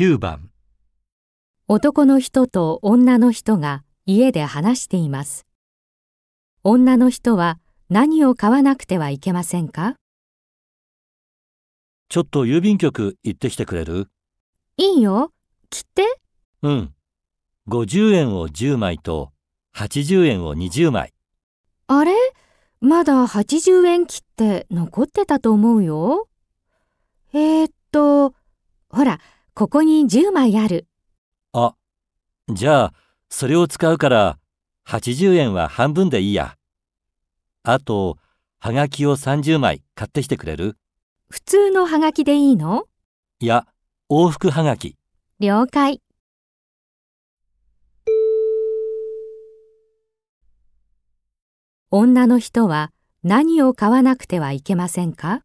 9番男の人と女の人が家で話しています。女の人は何を買わなくてはいけませんか？ちょっと郵便局行ってきてくれる？いいよ。切って。うん。50円を10枚と80円を20枚。あれ？まだ80円切って残ってたと思うよ。えー、っと、ほら、ここに10枚ある。あ、じゃあ、それを使うから80円は半分でいいや。あと、はがきを30枚買ってきてくれる？普通のハガキでいいの？いや、往復はがき。了解。女の人は何を買わなくてはいけませんか？